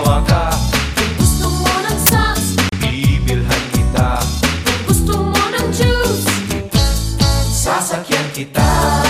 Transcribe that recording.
asawa gusto mo ng socks Bibilhan kita. Gusto mo ng juice? Sasakyan kita.